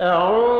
أعوذ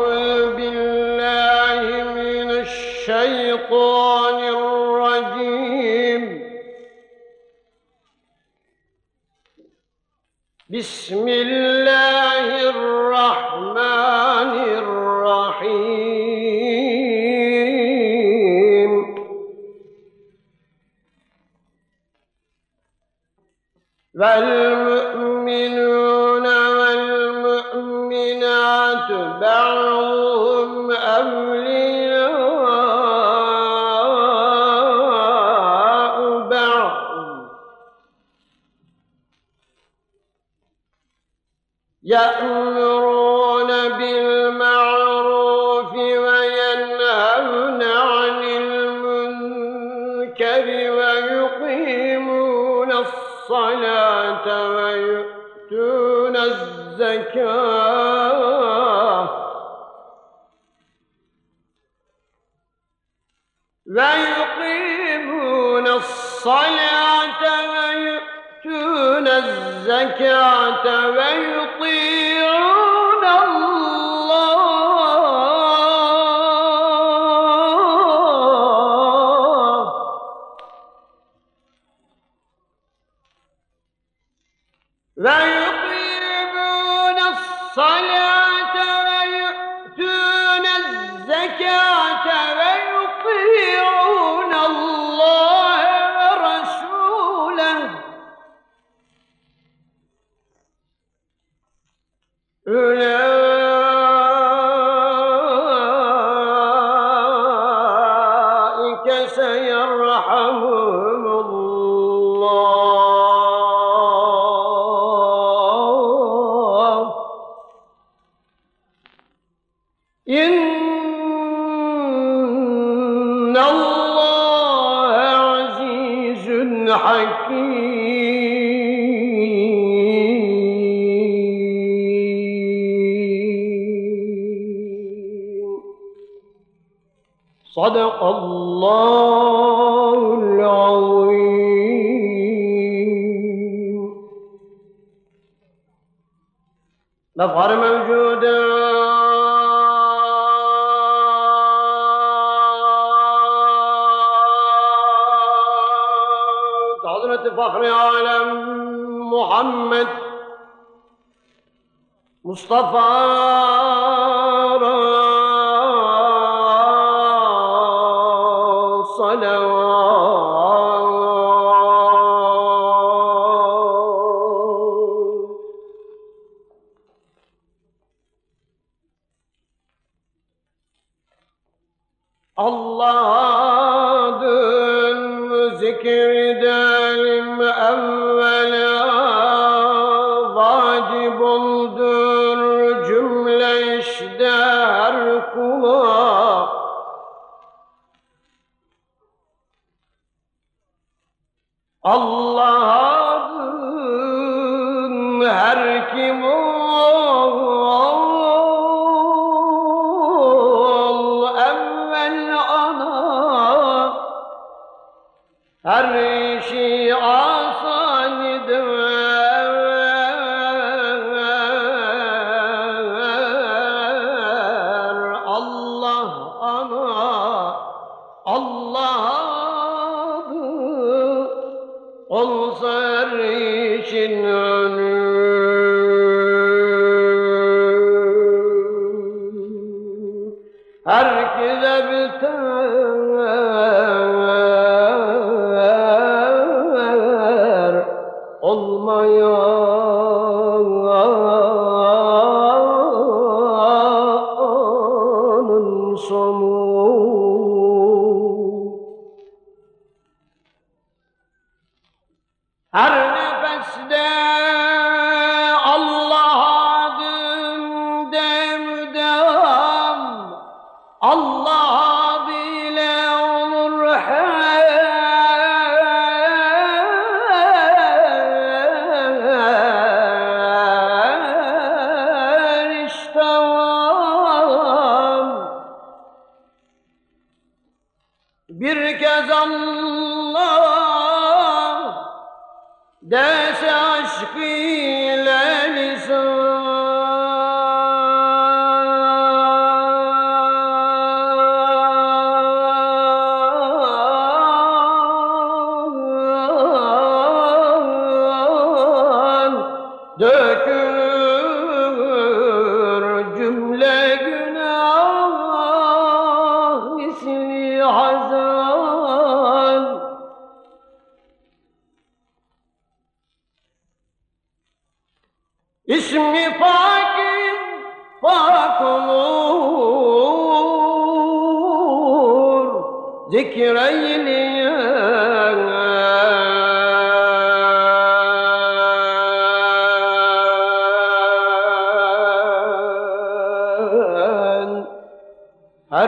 Allah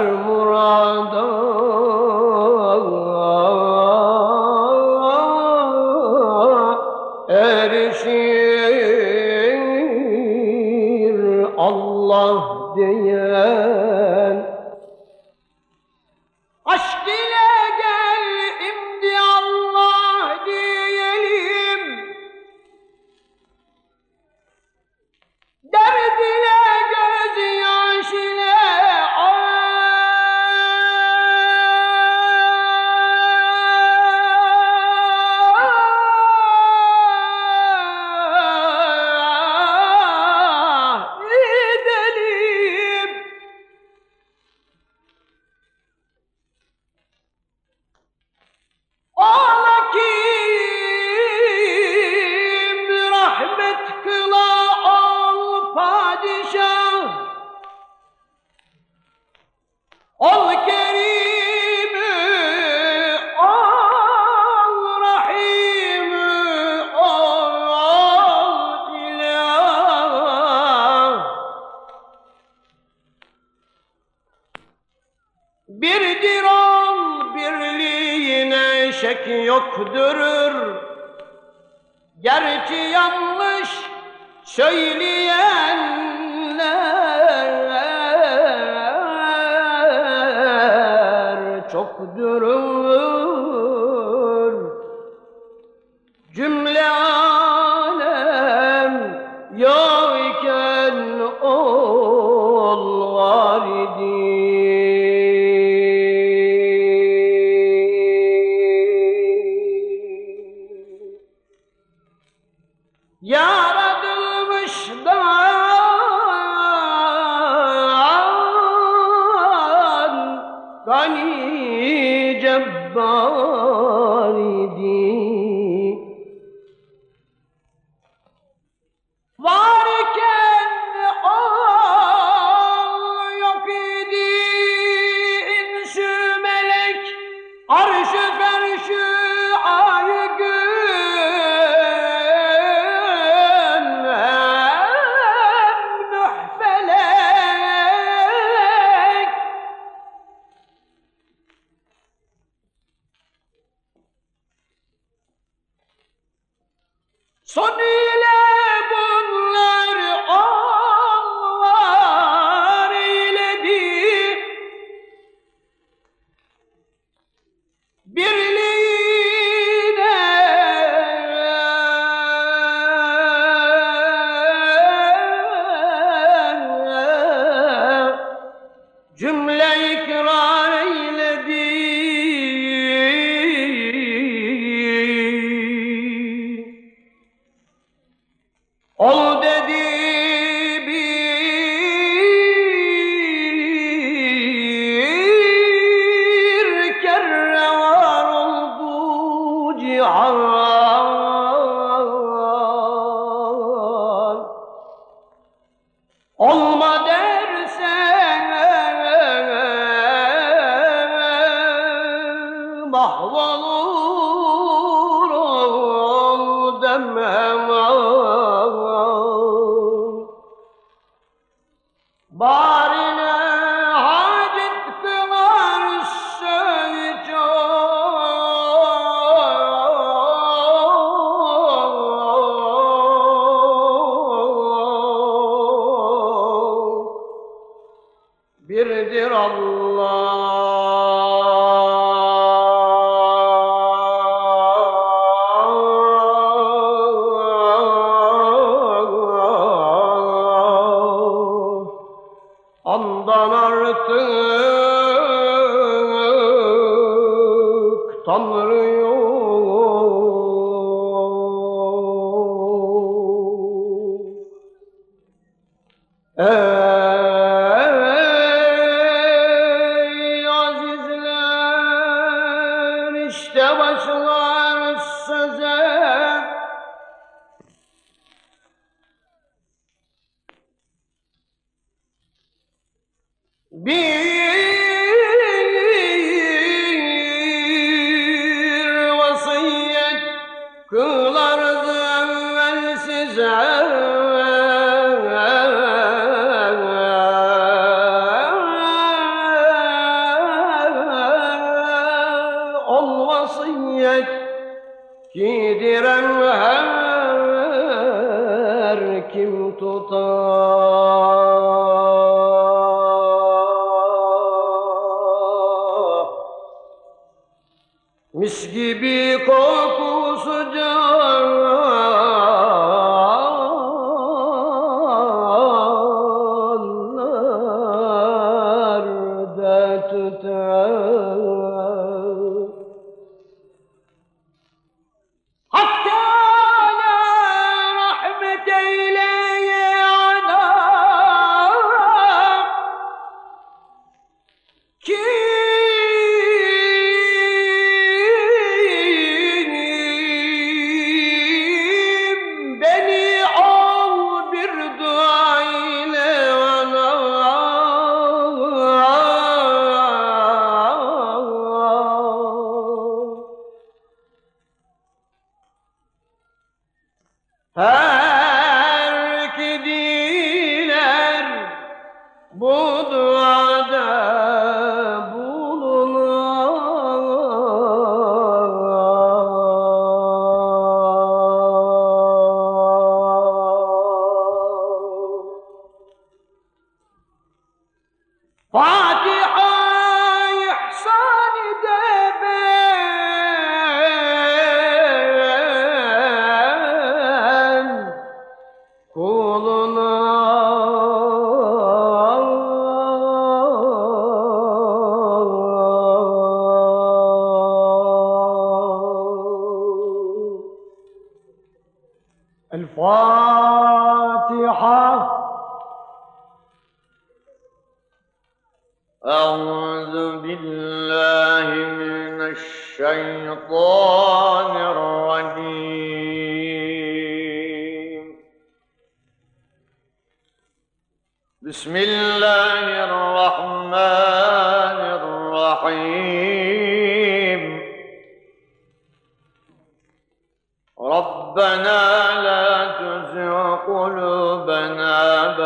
her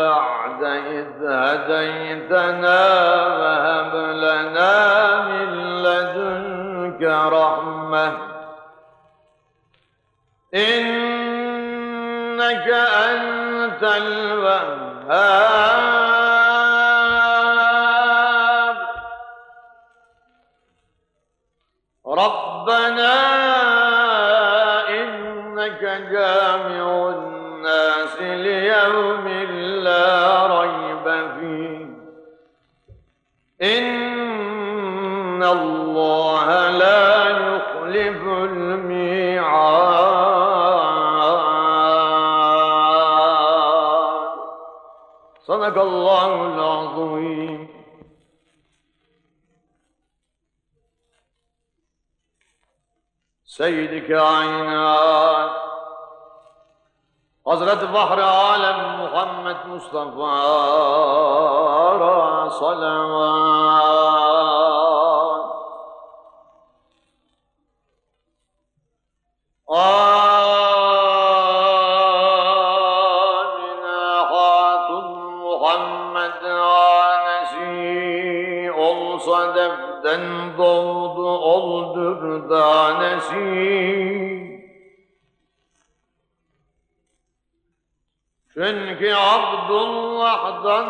بعد إذ هديتنا وهب لنا من لدنك رحمة. إنك أنت الوهاب. Seyyid kainat Hazreti Fahri Alem Muhammed Mustafa salavat ترضى نسيم çünkü Abdullah'dan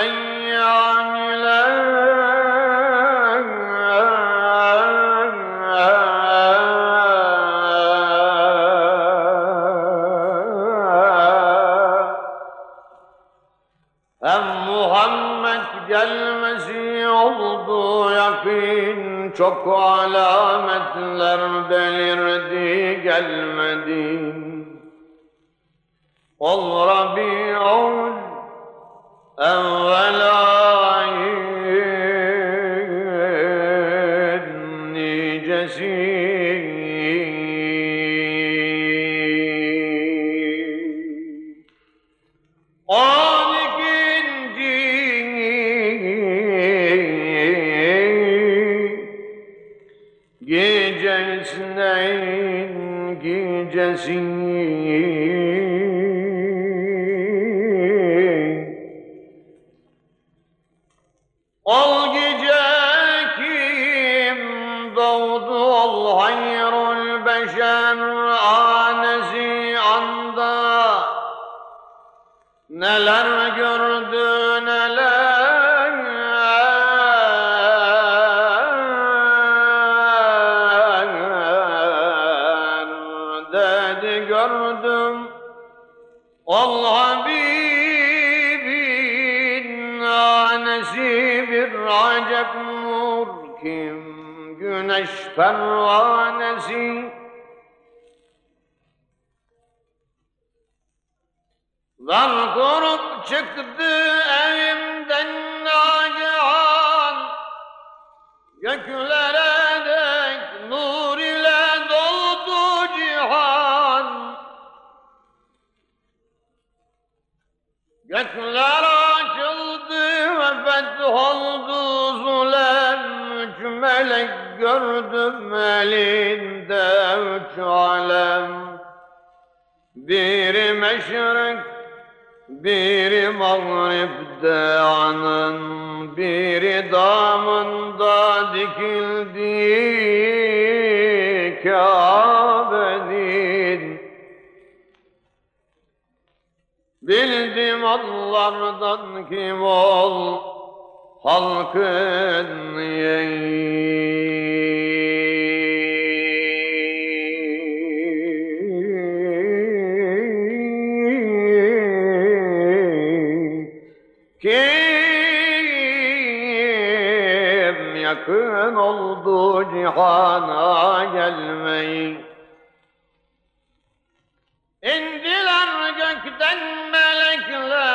أن يعمله Muhammed gelmesi oldu yakin Çok alametler belirdi gelmedi Ol Rabi'ul evvel يشفع نسي Lan çıktı evimden Nagihan Gökler gördüm elinde üç alem. Biri meşrik, biri mağribde anın. Biri damında dikildi Kabe'nin Bildim onlardan kim ol halkın yeğen imtihana gelmeyi. İndiler gökten melekler.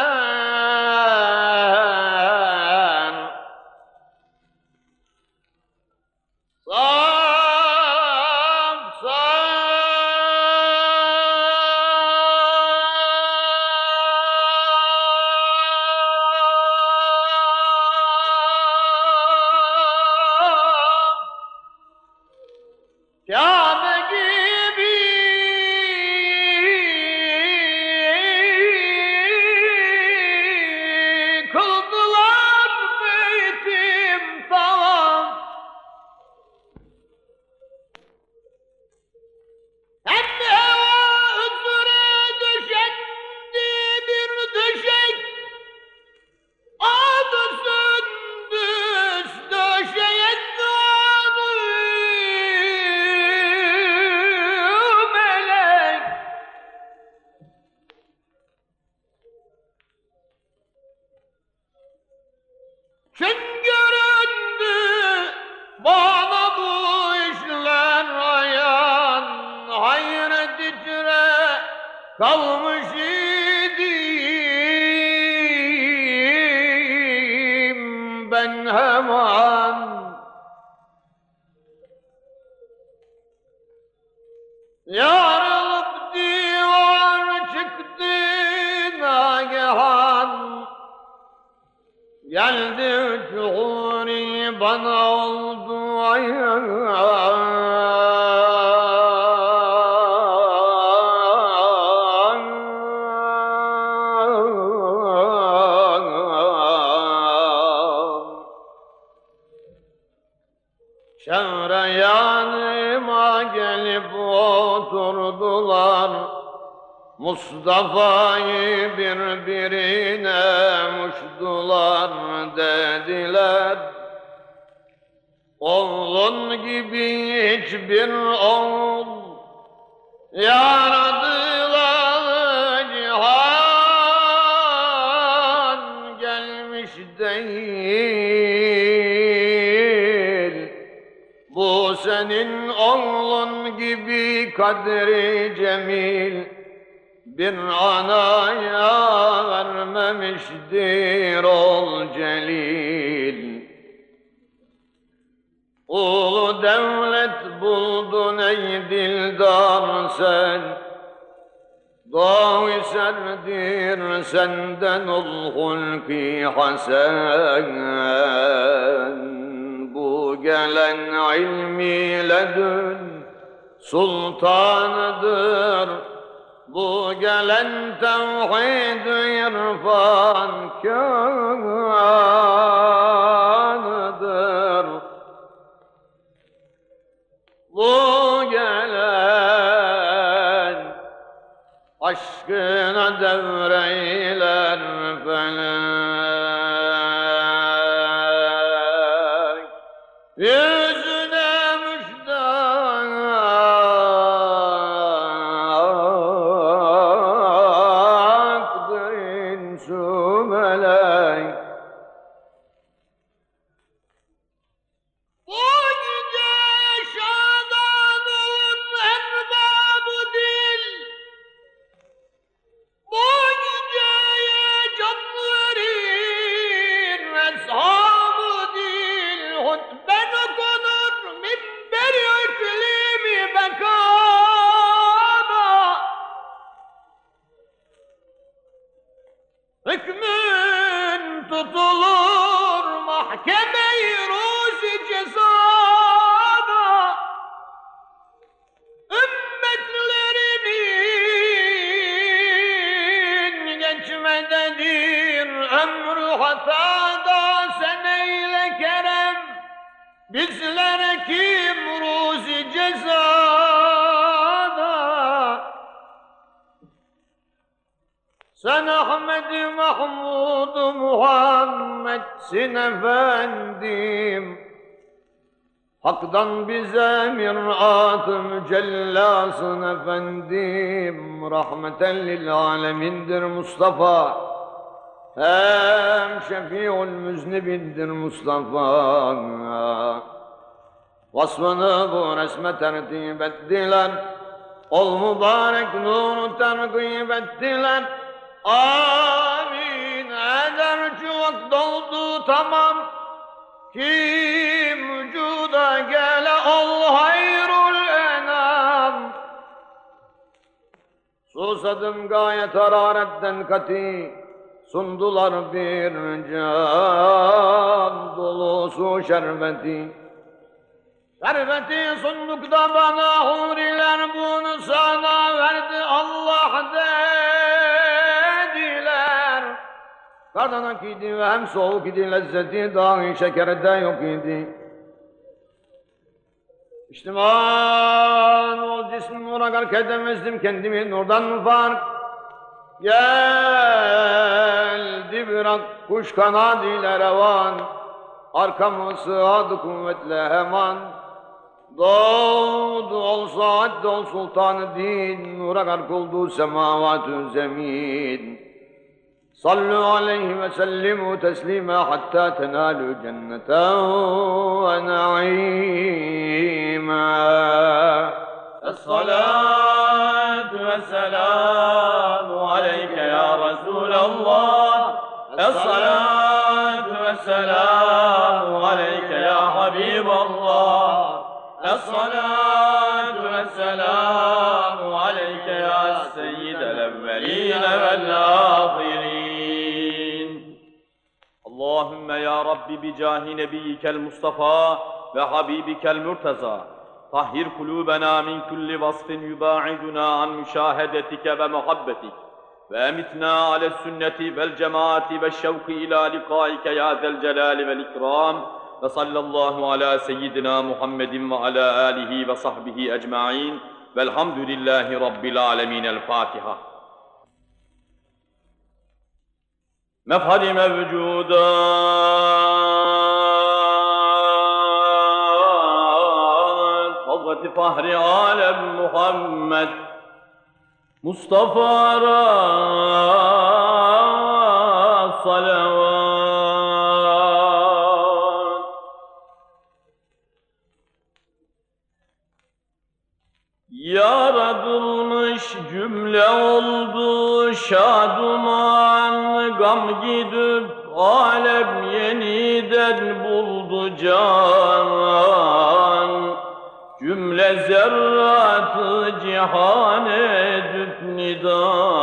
قوم Mustafa'yı birbirine muştular dediler. Oğlun gibi hiçbir oğul yaradılar cihan gelmiş değil. Bu senin oğlun gibi kadri senden ol hulki hasen. Bu gelen ilmi ledün sultanıdır. Bu gelen tevhid-i irfan kânıdır. Bu gelen aşkına devreyi Mustafa. Hem şefi'ul müznibindir Mustafa. Vasfını bu resme tertip ettiler. Ol mübarek nuru terkip ettiler. Amin eder şu vakt doldu tamam. Kim vücuda gele Susadım gayet hararetten kati. Sundular bir can dolusu şerbeti. Şerbeti sunduk da bana huriler bunu sana verdi Allah dediler. Kardanak idi ve hem soğuk idi lezzeti dahi şekerde yok idi. İçtiman ol cismim uğrakar kedemezdim kendimi nurdan fark. Geldi bir ak kuş kanadıyla revan. Arkamı sığadı kuvvetle hemen. Doğdu ol saat ol sultanı din. Nura gark oldu semavatü zemin. صلوا عليه وسلموا تسليما حتى تنالوا جنة ونعيما. الصلاة والسلام عليك يا رسول الله. الصلاة والسلام عليك يا حبيب الله. الصلاة والسلام عليك يا سيد الأولين والآخرين. Allahümme ya Rabbi bicahi nebiyyikel Mustafa ve habibikel murtaza. Tahhir kulubena min kulli vasfin yubaiduna an müşahedetike ve muhabbetik. Ve emitna ale sünneti vel cemaati ve şevki ila likaike ya zel celali vel ikram. Ve sallallahu ala seyyidina Muhammedin ve ala alihi ve sahbihi ecma'in. Velhamdülillahi Rabbil alemin. El Fatiha. مفهد موجودات حضرة فهر عالم محمد مصطفى را صلوات Yaratılmış cümle oldu şaduman Gam gidip alem yeniden buldu can. Cümle zerratı cihan edip nida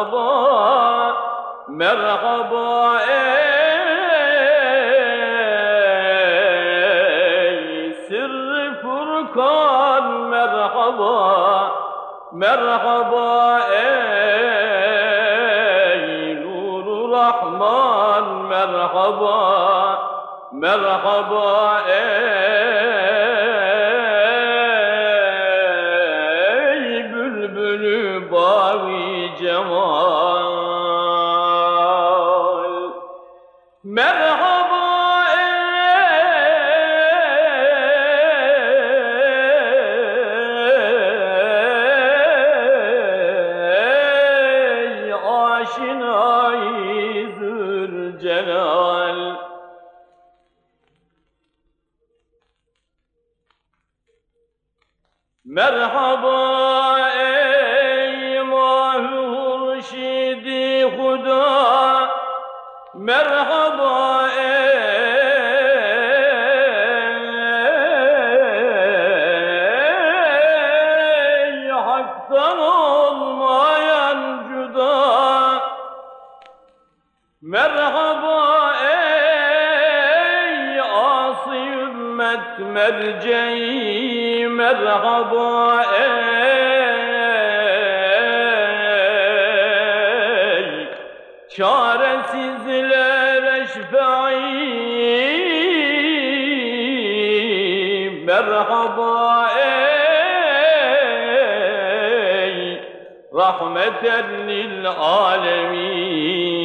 merhaba merhaba ey Sırrı Furkan merhaba merhaba ey Nuru Rahman merhaba merhaba ey Merhaba ey. Çaresizler eşfe'i Merhaba ey. Rahmeten lil alemin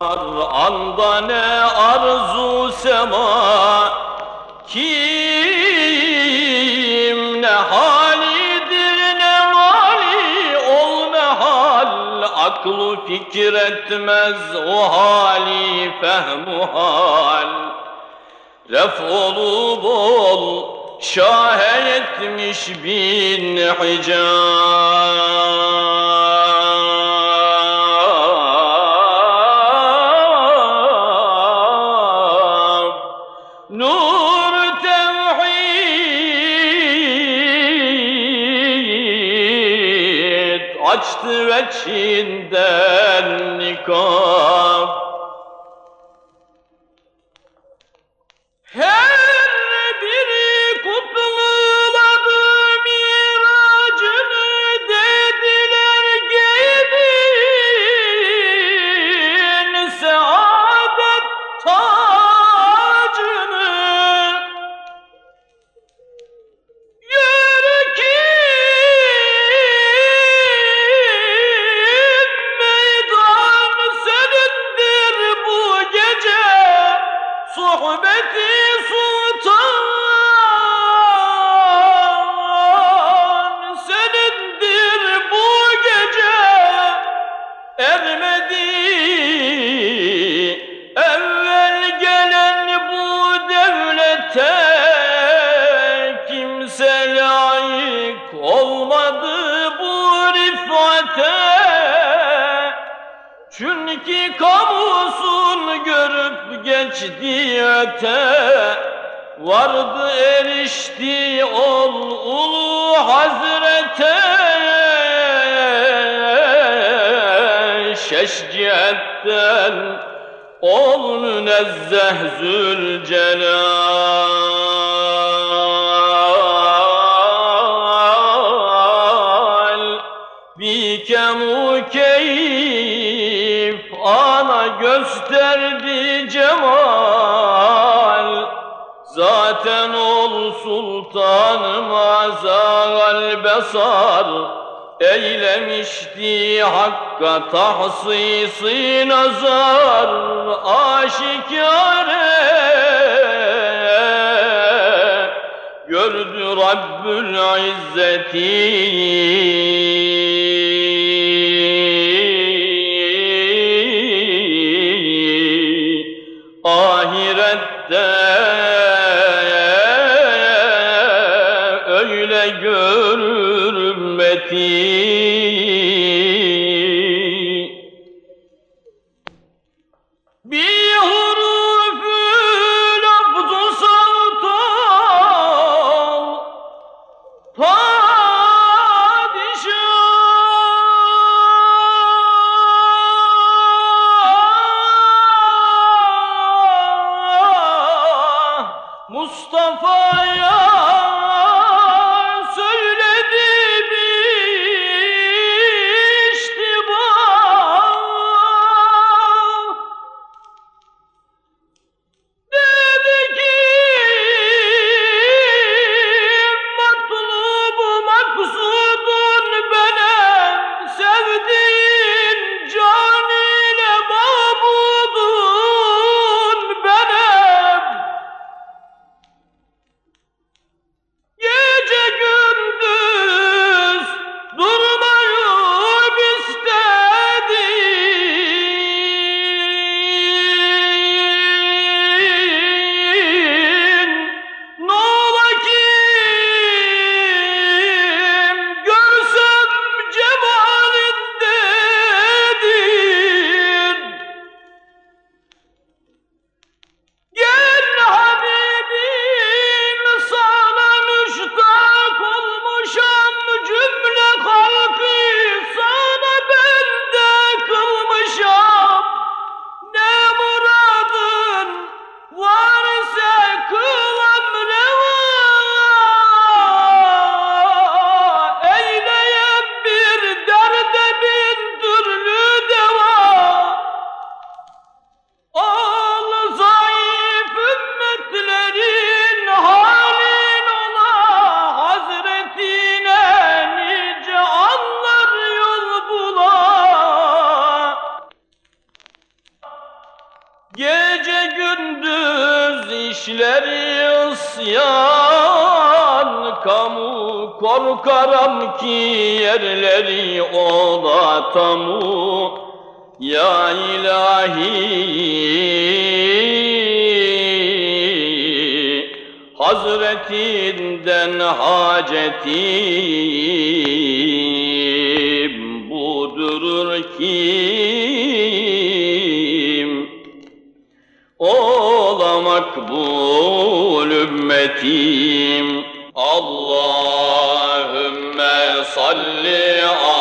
anda ne arzu sema kim ne halidir ne mali ol ne hal aklı fikir etmez o hali fehmu hal. Ref olup ol şah etmiş bin ol ulu hazrete şeşciyetten ol münezzeh zülcelal. Sultanım azal besar Eylemişti hakka tahsisi nazar Aşikare. Gördü Rabbül İzzeti صل على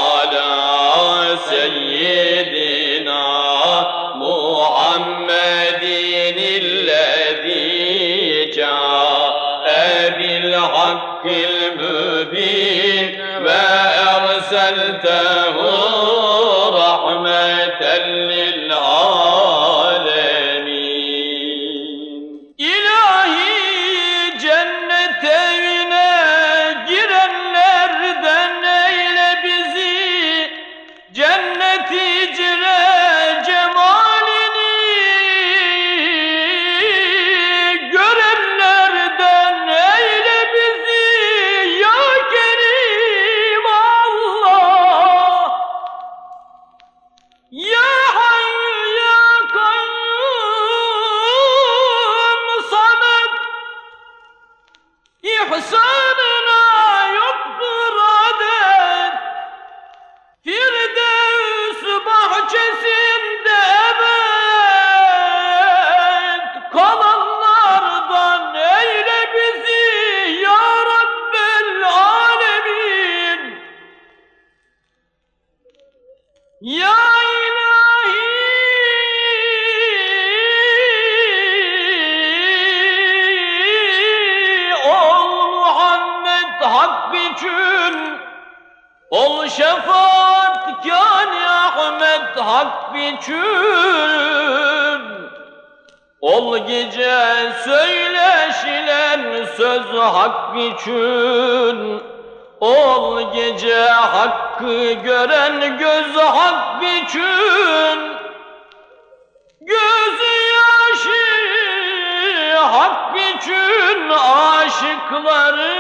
Sadıkların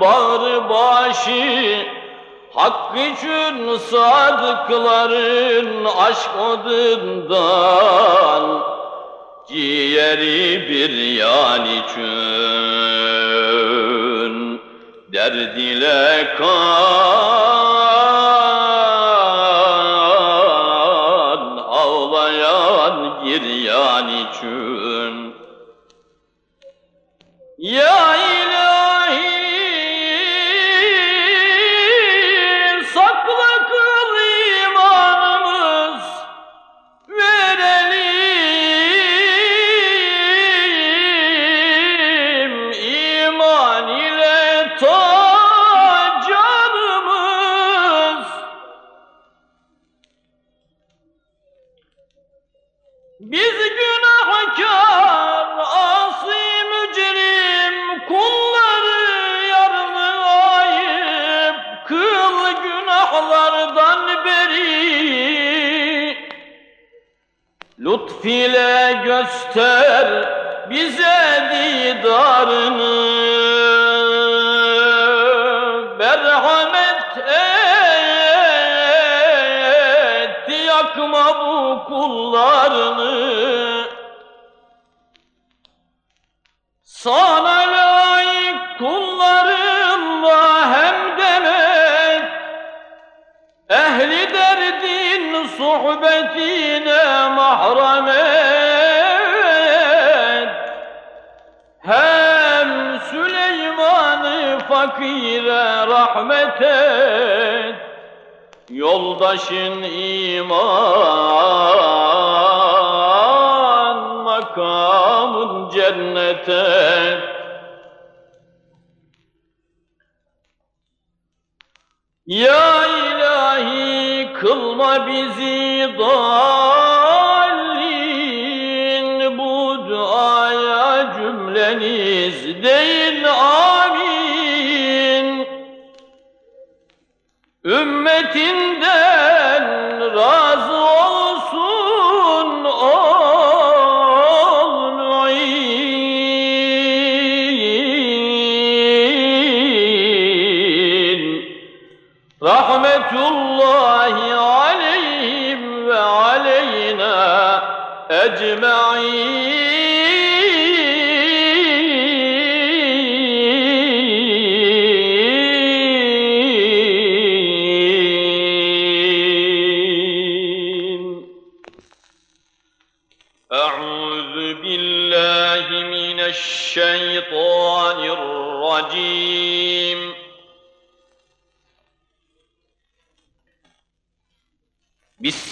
bağrı başı Hak için sadıkların aşk odundan Ciğeri bir yan için Derd ile kal yeter bize didarını. Merhamet et yakma bu kullarını. fakire rahmet et, yoldaşın iman, makamın cennet et. Ya ilahi kılma bizi dar,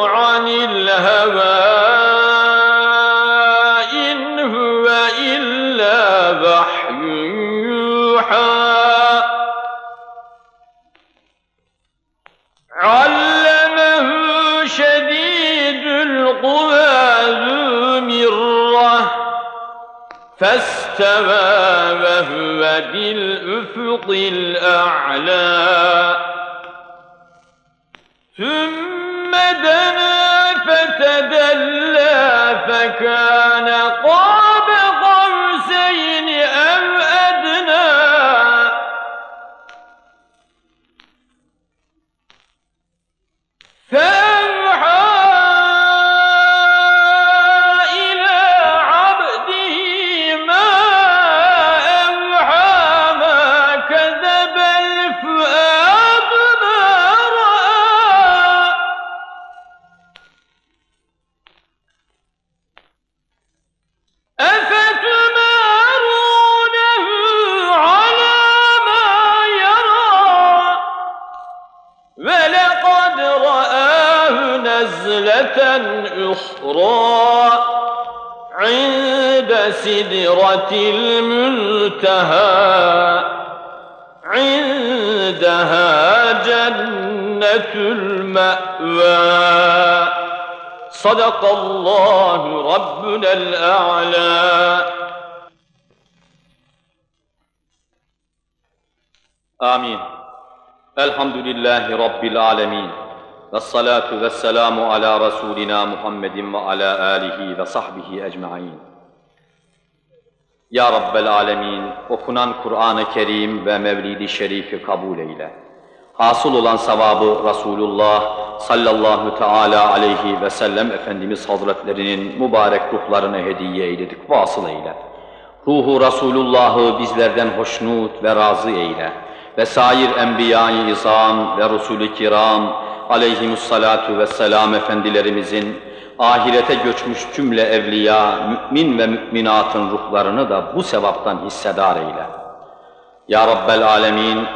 عن الهوى إن هو إلا وحي يوحى. علمه شديد القوى ذو مرة فاستوى وهو بالأفق الأعلى. دار المنتهى عندها جنة المأوى. صدق الله ربنا الأعلى. آمين. الحمد لله رب العالمين. والصلاة والسلام على رسولنا محمد وعلى آله وصحبه أجمعين. Ya Rabbel Alemin, okunan Kur'an-ı Kerim ve Mevlid-i Şerif'i kabul eyle. Hasıl olan sevabı Resulullah sallallahu teala aleyhi ve sellem Efendimiz Hazretlerinin mübarek ruhlarına hediye eyledik, vasıl eyle. Ruhu Resulullah'ı bizlerden hoşnut ve razı eyle. Ve sair enbiya-i izam ve Resul-i kiram aleyhimussalatu vesselam efendilerimizin ahirete göçmüş cümle evliya, mümin ve müminatın ruhlarını da bu sevaptan hissedar eyle. Ya Rabbel Alemin,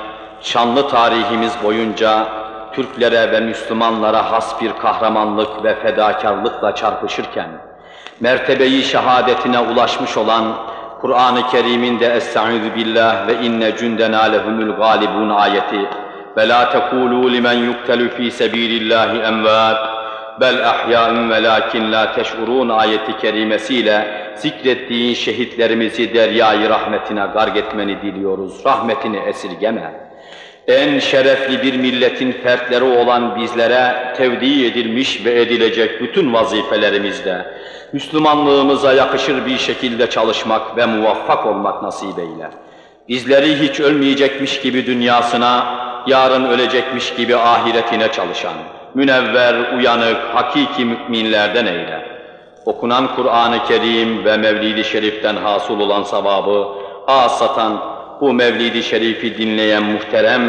şanlı tarihimiz boyunca Türklere ve Müslümanlara has bir kahramanlık ve fedakarlıkla çarpışırken, mertebeyi şehadetine ulaşmış olan Kur'an-ı Kerim'inde Estaizu billah ve inne cündena lehumul galibun ayeti ve la tekulu limen yuktelu fi sebilillahi envat bel ahya'un velakin la teş'urun ayeti kerimesiyle zikrettiğin şehitlerimizi deryayı rahmetine garg etmeni diliyoruz. Rahmetini esirgeme. En şerefli bir milletin fertleri olan bizlere tevdi edilmiş ve edilecek bütün vazifelerimizde Müslümanlığımıza yakışır bir şekilde çalışmak ve muvaffak olmak nasip eyle. Bizleri hiç ölmeyecekmiş gibi dünyasına, yarın ölecekmiş gibi ahiretine çalışan, münevver, uyanık, hakiki müminlerden eyle. Okunan Kur'an-ı Kerim ve Mevlid-i Şerif'ten hasıl olan sevabı, asatan bu Mevlid-i Şerif'i dinleyen muhterem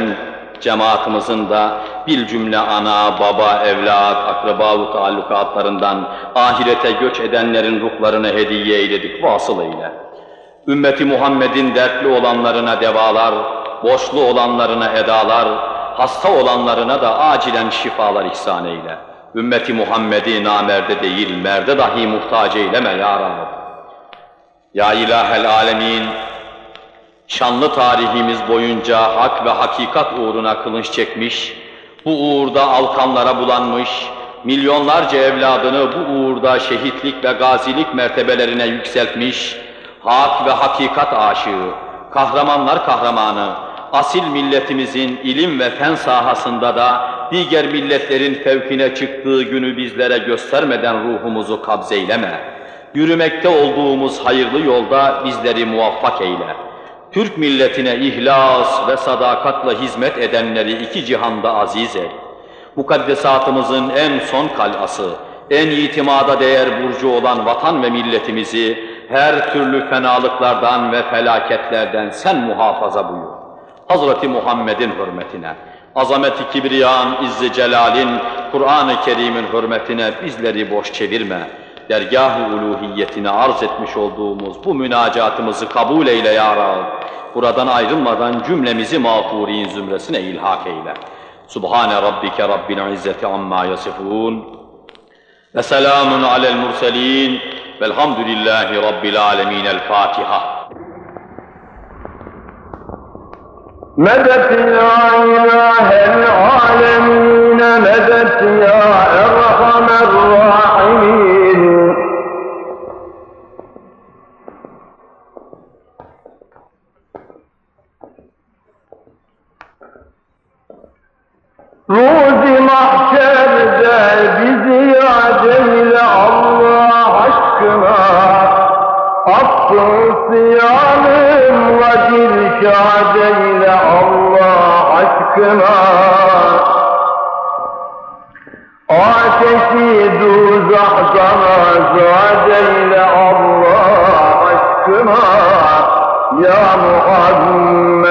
cemaatimizin de bir cümle ana, baba, evlat, akraba-u taallukatlarından ahirete göç edenlerin ruhlarını hediye eyledik, vasıl eyle. Ümmeti Muhammed'in dertli olanlarına devalar, borçlu olanlarına edalar, hasta olanlarına da acilen şifalar ihsan eyle. Ümmeti Muhammed'i namerde değil, merde dahi muhtaç eyleme ya Rabbi. Ya İlahel Alemin, şanlı tarihimiz boyunca hak ve hakikat uğruna kılınç çekmiş, bu uğurda alkanlara bulanmış, milyonlarca evladını bu uğurda şehitlik ve gazilik mertebelerine yükseltmiş, hak ve hakikat aşığı, kahramanlar kahramanı, asil milletimizin ilim ve fen sahasında da diğer milletlerin fevkine çıktığı günü bizlere göstermeden ruhumuzu kabzeyleme. Yürümekte olduğumuz hayırlı yolda bizleri muvaffak eyle. Türk milletine ihlas ve sadakatla hizmet edenleri iki cihanda aziz et. Mukaddesatımızın en son kalası, en itimada değer burcu olan vatan ve milletimizi her türlü fenalıklardan ve felaketlerden sen muhafaza buyur. Hazreti Muhammed'in hürmetine, azameti kibriyan, izzi celalin, Kur'an-ı Kerim'in hürmetine bizleri boş çevirme. Dergah-ı uluhiyetine arz etmiş olduğumuz bu münacatımızı kabul eyle ya Rab. Buradan ayrılmadan cümlemizi mağfurin zümresine ilhak eyle. Subhane rabbike rabbil izzeti amma yasifun. Ve selamun alel murselin. Velhamdülillahi rabbil alemin. El Fatiha. مدت يا إله العالمين مدت يا أرحم الراحمين. روز محشر دابز يا جميل الله عشقنا أفطر صيام وجل شعدين Allah aşkına Ateşi duzaktan azad eyle Allah aşkına Ya Muhammed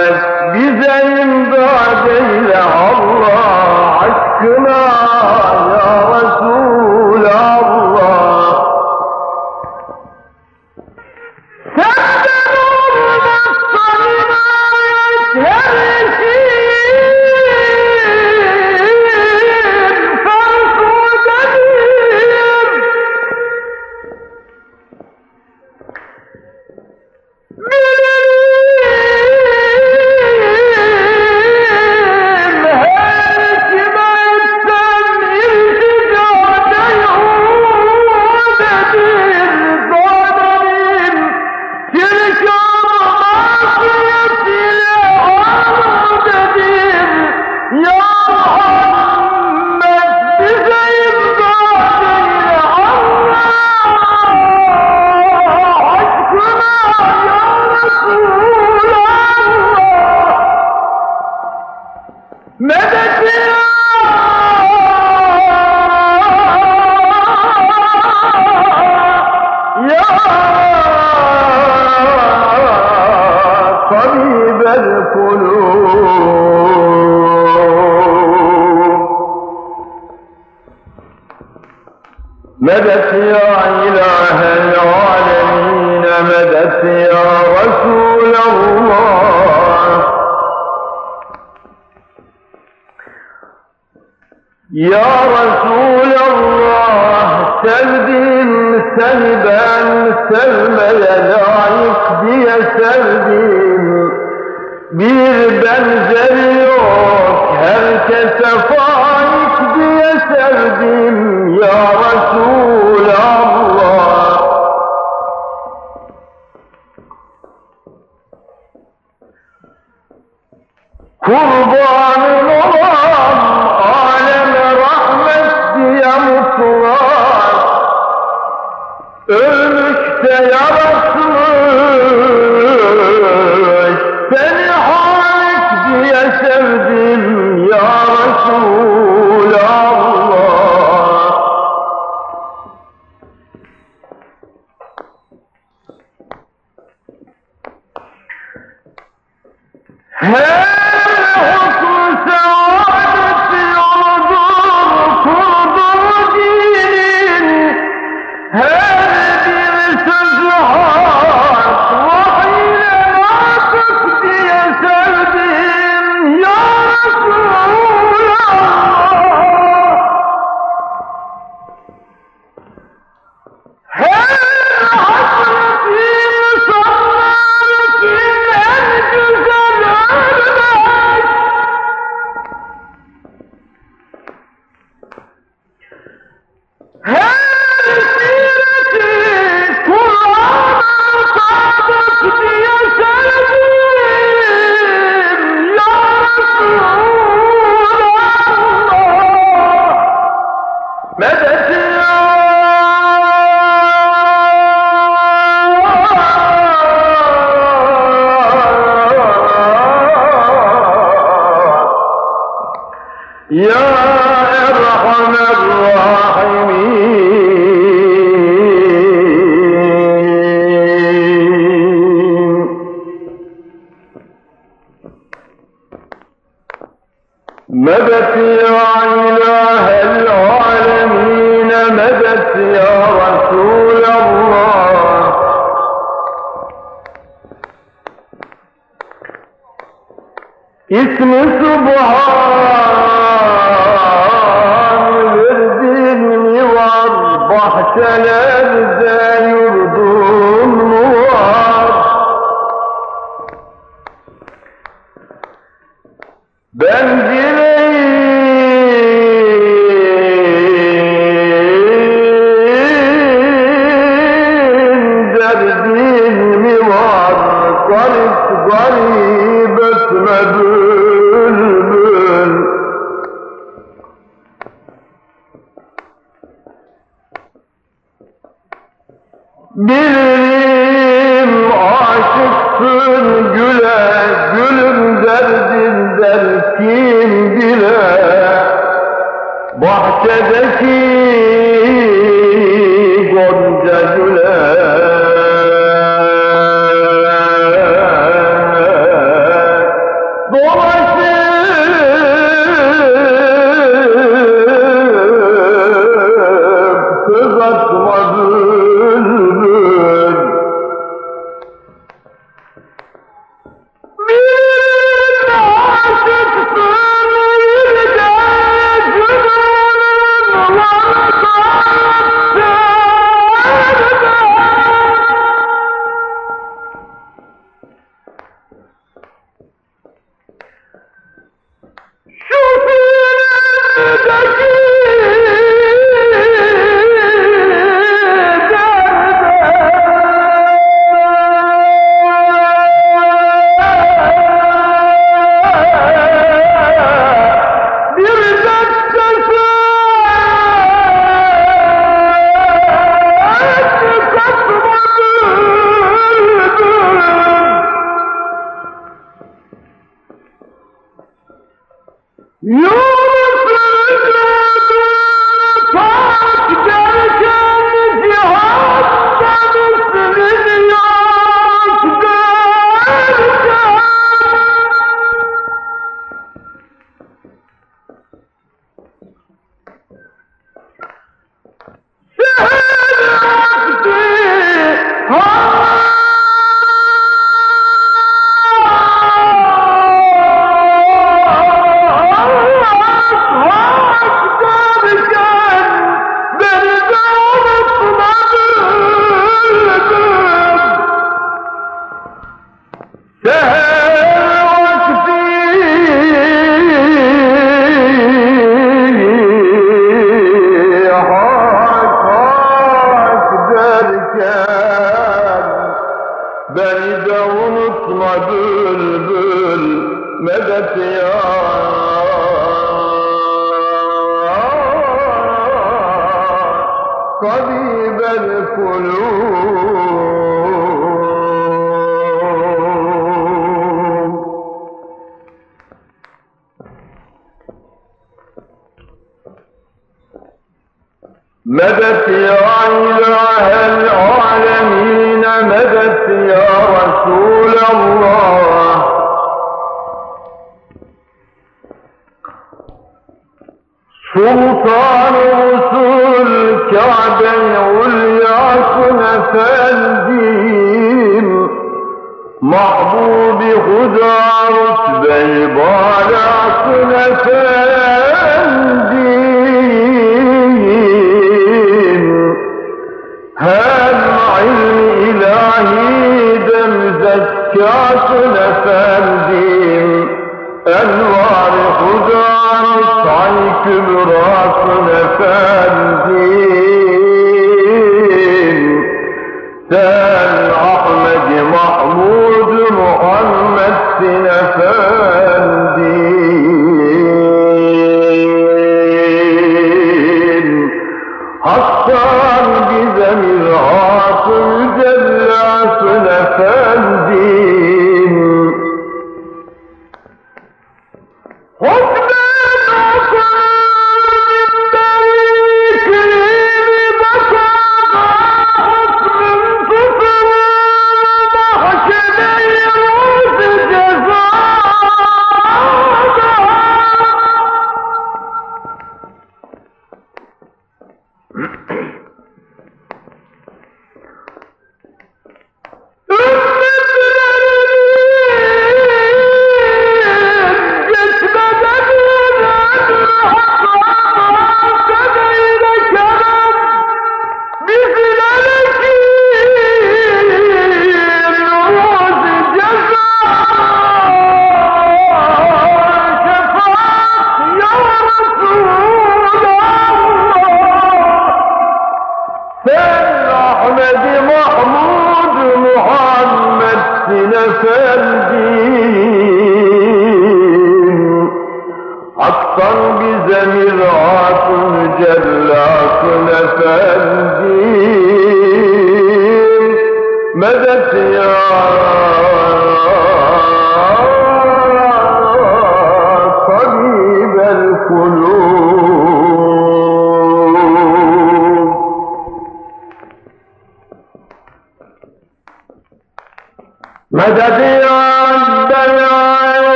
seni ben sevmeye layık diye sevdim. Bir benzeri yok herkese faik diye sevdim ya Resulallah. Kurbanın يا أرحم الراحمين. Medet ya ilahel alemine medet ya Resulallah. Sultan usul Kabe-i Ulyasın efendim. Mahbubi Huda rütbe-i Balasın efendim. Kaşın efendim Envar-ı Hudan Say kübrasın efendim. Sen Ahmet-i Mahmud Muhammed'sin efendim.